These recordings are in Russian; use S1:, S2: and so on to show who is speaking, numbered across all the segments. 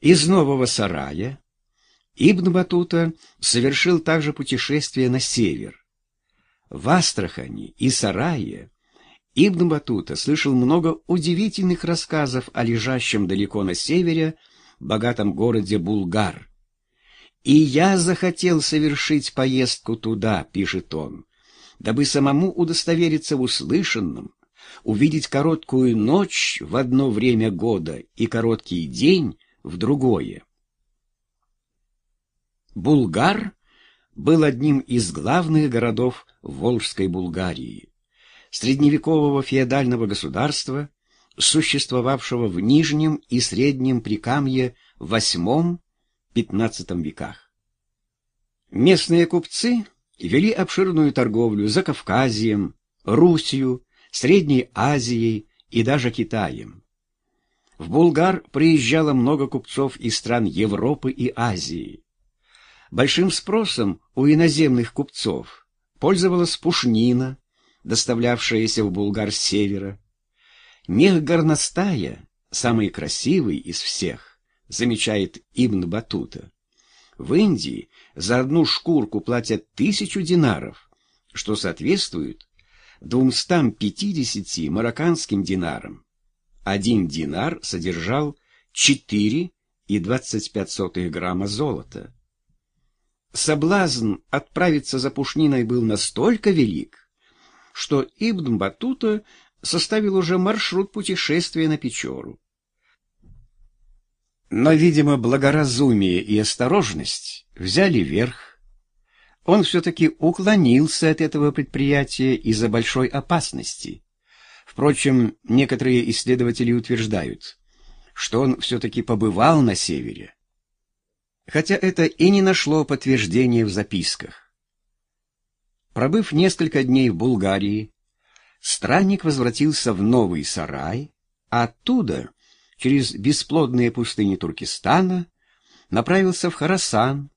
S1: Из Нового Сарая Ибн Батута совершил также путешествие на север. В Астрахани и Сарае Ибн Батута слышал много удивительных рассказов о лежащем далеко на севере богатом городе Булгар. «И я захотел совершить поездку туда», — пишет он, «дабы самому удостовериться в услышанном, увидеть короткую ночь в одно время года и короткий день в другое. Булгар был одним из главных городов Волжской Булгарии, средневекового феодального государства, существовавшего в Нижнем и Среднем Прикамье в VIII-XV веках. Местные купцы вели обширную торговлю за Кавказием, Русью, Средней Азией и даже Китаем. В Булгар приезжало много купцов из стран Европы и Азии. Большим спросом у иноземных купцов пользовалась пушнина, доставлявшаяся в Булгар с севера. Мех горностая, самый красивый из всех, замечает Ибн Батута. В Индии за одну шкурку платят тысячу динаров, что соответствует 250 марокканским динарам. Один динар содержал 4,25 грамма золота. Соблазн отправиться за пушниной был настолько велик, что Ибн Батута составил уже маршрут путешествия на Печору. Но, видимо, благоразумие и осторожность взяли верх. Он все-таки уклонился от этого предприятия из-за большой опасности. Впрочем, некоторые исследователи утверждают, что он все-таки побывал на севере, хотя это и не нашло подтверждения в записках. Пробыв несколько дней в Булгарии, странник возвратился в Новый Сарай, а оттуда, через бесплодные пустыни Туркестана, направился в Харасан,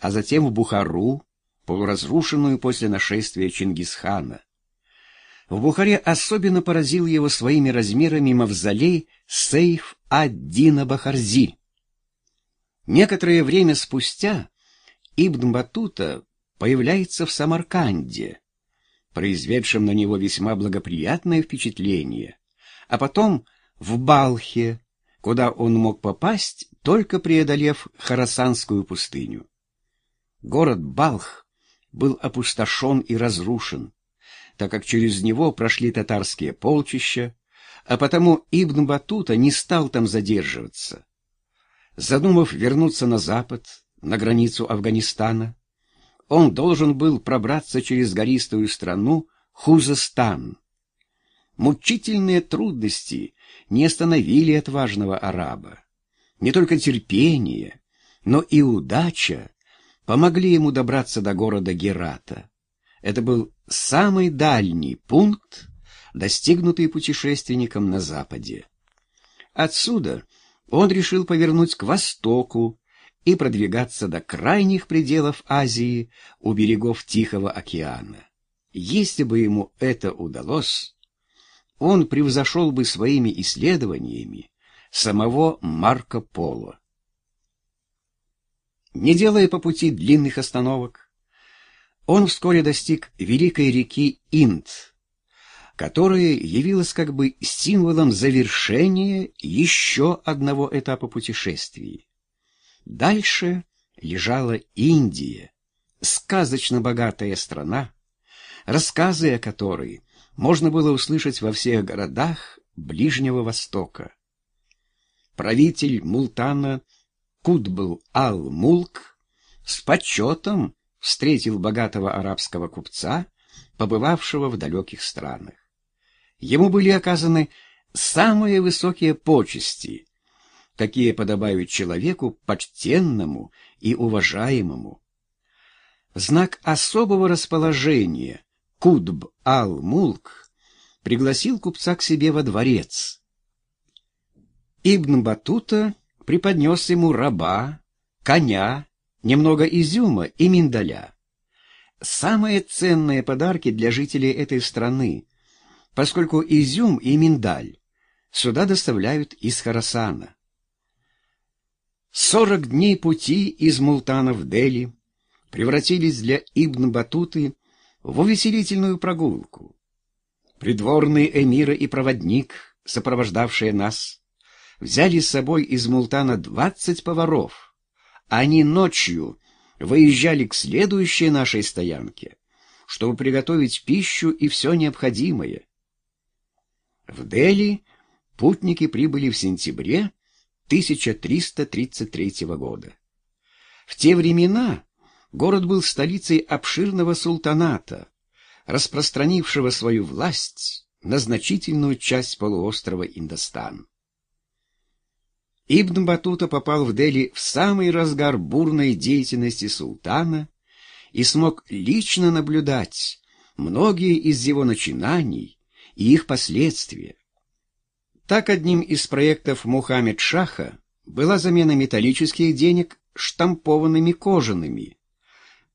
S1: а затем в Бухару, полуразрушенную после нашествия Чингисхана. В Бухаре особенно поразил его своими размерами мавзолей Сейф ад-Дина Бахарзи. Некоторое время спустя Ибн Батута появляется в Самарканде, произведшем на него весьма благоприятное впечатление, а потом в Балхе, куда он мог попасть, только преодолев Харасанскую пустыню. Город Балх был опустошен и разрушен, так как через него прошли татарские полчища, а потому Ибн Батута не стал там задерживаться. Задумав вернуться на запад, на границу Афганистана, он должен был пробраться через гористую страну Хузестан. Мучительные трудности не остановили отважного араба. Не только терпение, но и удача помогли ему добраться до города Герата. Это был самый дальний пункт, достигнутый путешественником на западе. Отсюда он решил повернуть к востоку и продвигаться до крайних пределов Азии у берегов Тихого океана. Если бы ему это удалось, он превзошел бы своими исследованиями самого Марко Поло. Не делая по пути длинных остановок, он вскоре достиг великой реки Инд, которое явилось как бы символом завершения еще одного этапа путешествий. Дальше лежала Индия, сказочно богатая страна, рассказы о которой можно было услышать во всех городах Ближнего Востока. Правитель Мултана Кутбл ал-Мулк с почетом встретил богатого арабского купца, побывавшего в далеких странах. Ему были оказаны самые высокие почести, какие подобают человеку почтенному и уважаемому. Знак особого расположения Кудб ал-Мулк пригласил купца к себе во дворец. Ибн Батута преподнес ему раба, коня, немного изюма и миндаля. Самые ценные подарки для жителей этой страны, поскольку изюм и миндаль сюда доставляют из Харасана. Сорок дней пути из Мултана в Дели превратились для Ибн Батуты в увеселительную прогулку. Придворный эмира и проводник, сопровождавшие нас, взяли с собой из Мултана двадцать поваров. Они ночью выезжали к следующей нашей стоянке, чтобы приготовить пищу и все необходимое. В Дели путники прибыли в сентябре 1333 года. В те времена город был столицей обширного султаната, распространившего свою власть на значительную часть полуострова Индостан. Ибн Батута попал в Дели в самый разгар бурной деятельности султана и смог лично наблюдать многие из его начинаний и их последствия. Так одним из проектов Мухаммед Шаха была замена металлических денег штампованными кожаными,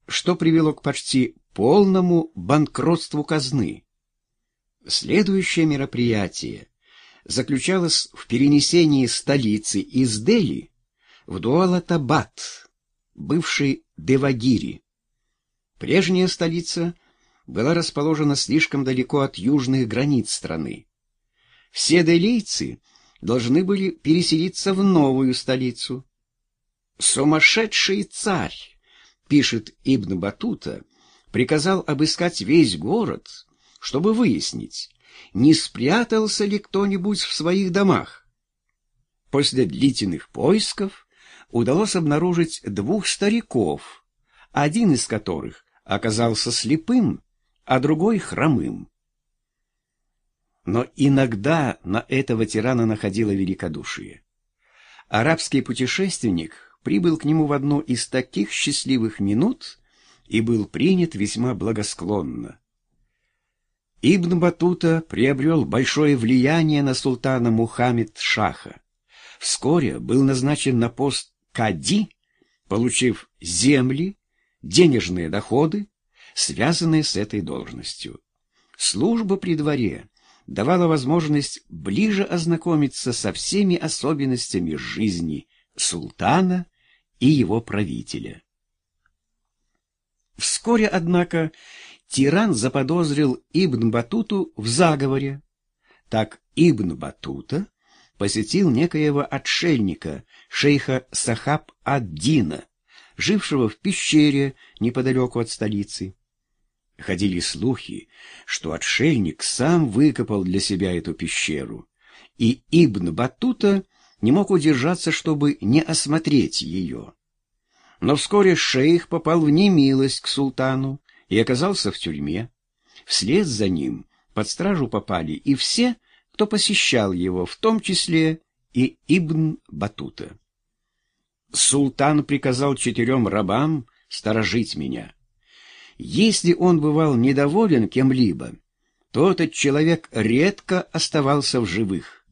S1: что привело к почти полному банкротству казны. Следующее мероприятие заключалось в перенесении столицы из Дели в Дуалатабад, бывший Девагири. Прежняя столица была расположена слишком далеко от южных границ страны. Все делийцы должны были переселиться в новую столицу. «Сумасшедший царь», — пишет Ибн Батута, приказал обыскать весь город, чтобы выяснить, не спрятался ли кто-нибудь в своих домах. После длительных поисков удалось обнаружить двух стариков, один из которых оказался слепым, а другой — хромым. Но иногда на этого тирана находило великодушие. Арабский путешественник прибыл к нему в одну из таких счастливых минут и был принят весьма благосклонно. Ибн Батута приобрел большое влияние на султана Мухаммед Шаха. Вскоре был назначен на пост Кади, получив земли, денежные доходы, связанные с этой должностью. Служба при дворе давала возможность ближе ознакомиться со всеми особенностями жизни султана и его правителя. Вскоре, однако, тиран заподозрил Ибн Батуту в заговоре. Так Ибн Батута посетил некоего отшельника, шейха Сахаб ад-Дина, жившего в пещере неподалеку от столицы. Ходили слухи, что отшельник сам выкопал для себя эту пещеру, и Ибн Батута не мог удержаться, чтобы не осмотреть ее. Но вскоре шейх попал в немилость к султану и оказался в тюрьме. Вслед за ним под стражу попали и все, кто посещал его, в том числе и Ибн Батута. Султан приказал четырем рабам сторожить меня. Если он бывал недоволен кем-либо, то этот человек редко оставался в живых.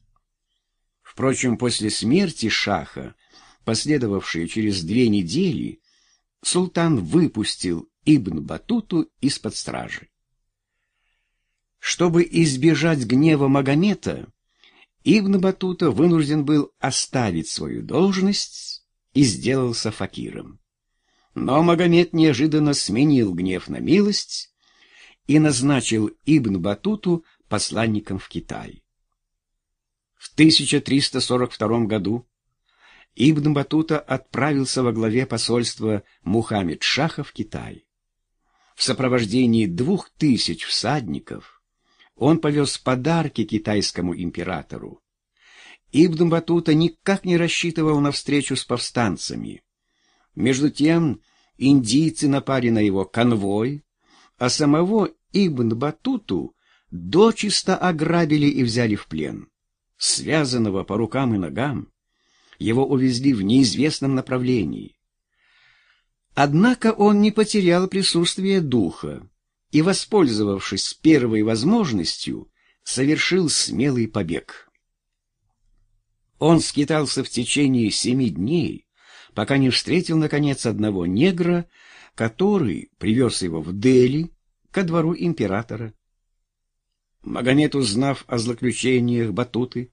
S1: Впрочем, после смерти Шаха, последовавшей через две недели, султан выпустил Ибн Батуту из-под стражи. Чтобы избежать гнева Магомета, Ибн Батута вынужден был оставить свою должность и сделался факиром. Но Магомед неожиданно сменил гнев на милость и назначил Ибн Батуту посланником в Китай. В 1342 году Ибн Батута отправился во главе посольства Мухаммед Шаха в Китай. В сопровождении двух тысяч всадников он повез подарки китайскому императору. Ибн Батута никак не рассчитывал на встречу с повстанцами. Между тем индийцы напали на его конвой, а самого Ибн Батуту дочисто ограбили и взяли в плен. Связанного по рукам и ногам, его увезли в неизвестном направлении. Однако он не потерял присутствие духа и, воспользовавшись первой возможностью, совершил смелый побег. Он скитался в течение семи дней, пока не встретил, наконец, одного негра, который привез его в Дели ко двору императора. Магомед, узнав о злоключениях Батуты,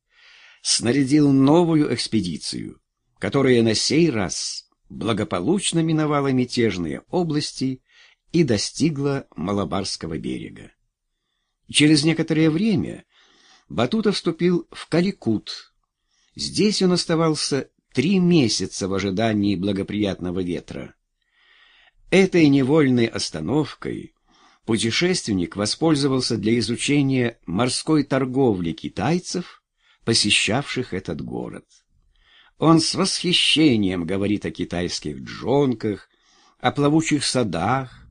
S1: снарядил новую экспедицию, которая на сей раз благополучно миновала мятежные области и достигла Малабарского берега. Через некоторое время Батута вступил в Каликут. Здесь он оставался три месяца в ожидании благоприятного ветра. Этой невольной остановкой путешественник воспользовался для изучения морской торговли китайцев, посещавших этот город. Он с восхищением говорит о китайских джонках, о плавучих садах,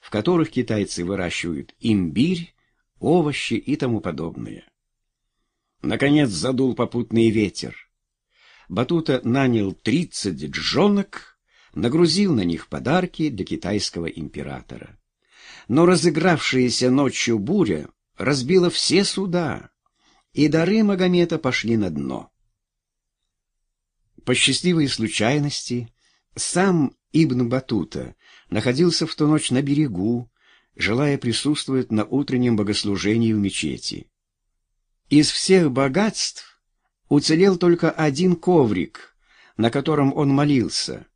S1: в которых китайцы выращивают имбирь, овощи и тому подобное. Наконец задул попутный ветер. Батута нанял тридцать джонок, нагрузил на них подарки для китайского императора. Но разыгравшаяся ночью буря разбила все суда, и дары Магомета пошли на дно. По счастливой случайности сам Ибн Батута находился в ту ночь на берегу, желая присутствовать на утреннем богослужении в мечети. Из всех богатств уцелел только один коврик, на котором он молился.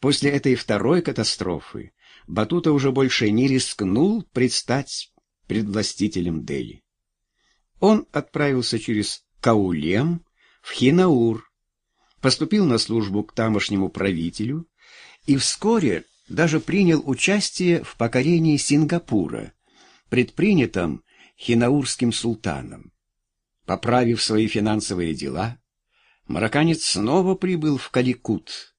S1: После этой второй катастрофы Батута уже больше не рискнул предстать пред властителем Дели. Он отправился через Каулем в Хинаур, поступил на службу к тамошнему правителю и вскоре даже принял участие в покорении Сингапура, предпринятом хинаурским султаном. Поправив свои финансовые дела, марокканец снова прибыл в Каликут.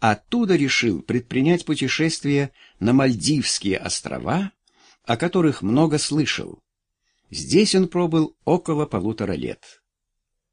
S1: Оттуда решил предпринять путешествие на Мальдивские острова, о которых много слышал. Здесь он пробыл около полутора лет.